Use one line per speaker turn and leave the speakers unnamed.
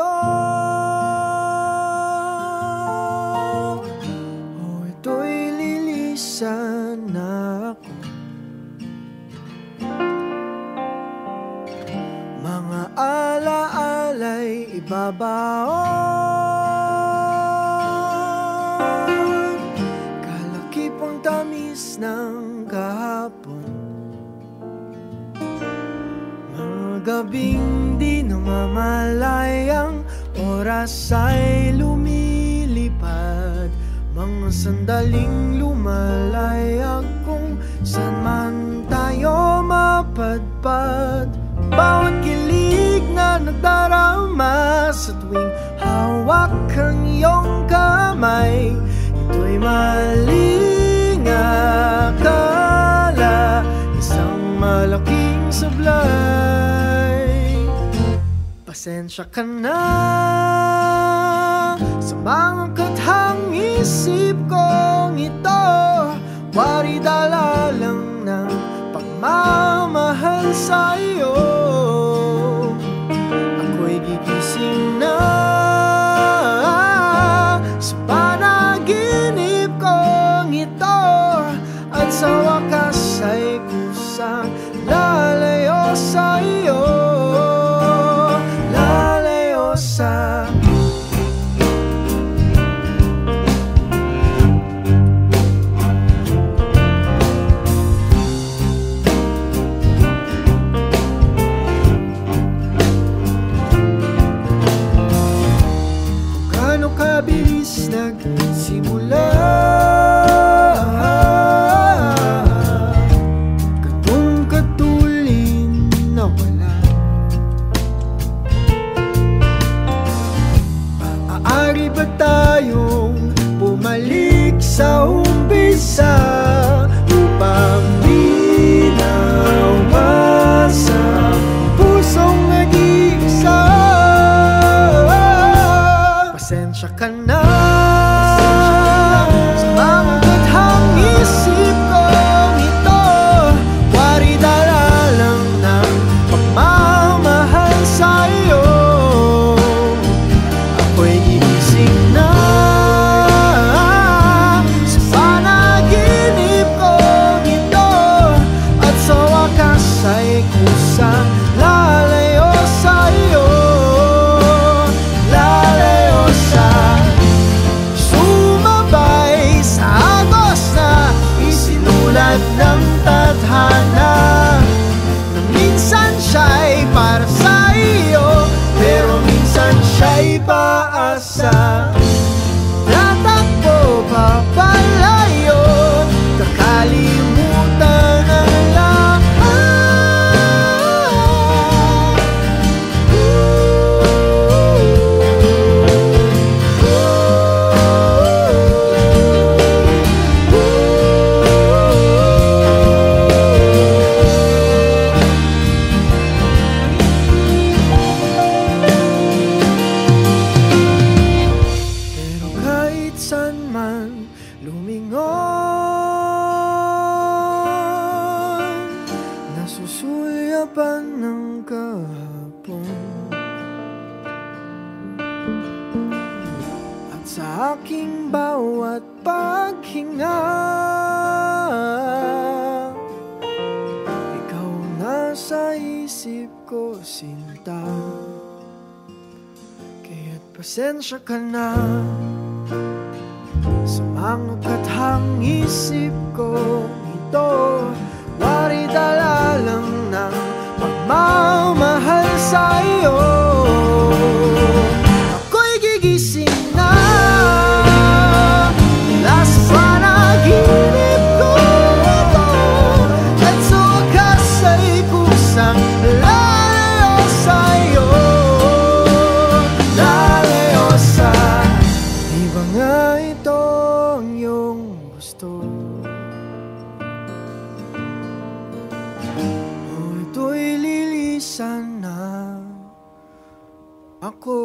gusto? O ito'y lilisan ako Mga alaala'y ibabaon Kalakipang tamis ng kahapon gabing di namamalayang Oras ay lumilipad. Mga sandaling lumalayag Kung saan man tayo mapadpad. Bawat kilig na nagdarama Sa tuwing hawak ang iyong kamay Ito'y maling akala Isang malaking sablay Pasensya ka na. Sa mga kathang isip kong ito Wari dala lang ng pagmamahal sa iyo Ako'y gigising na. Sa panaginip kong ito At sa सारी बता ay kusang Nasusulyapan ng kahapon. At sa aking bawat paghinga Ikaw nasa isip ko sinta. Kaya't pasensya ka na. Sa mga kathang isip ko ito Wari ito'y lilisan na ako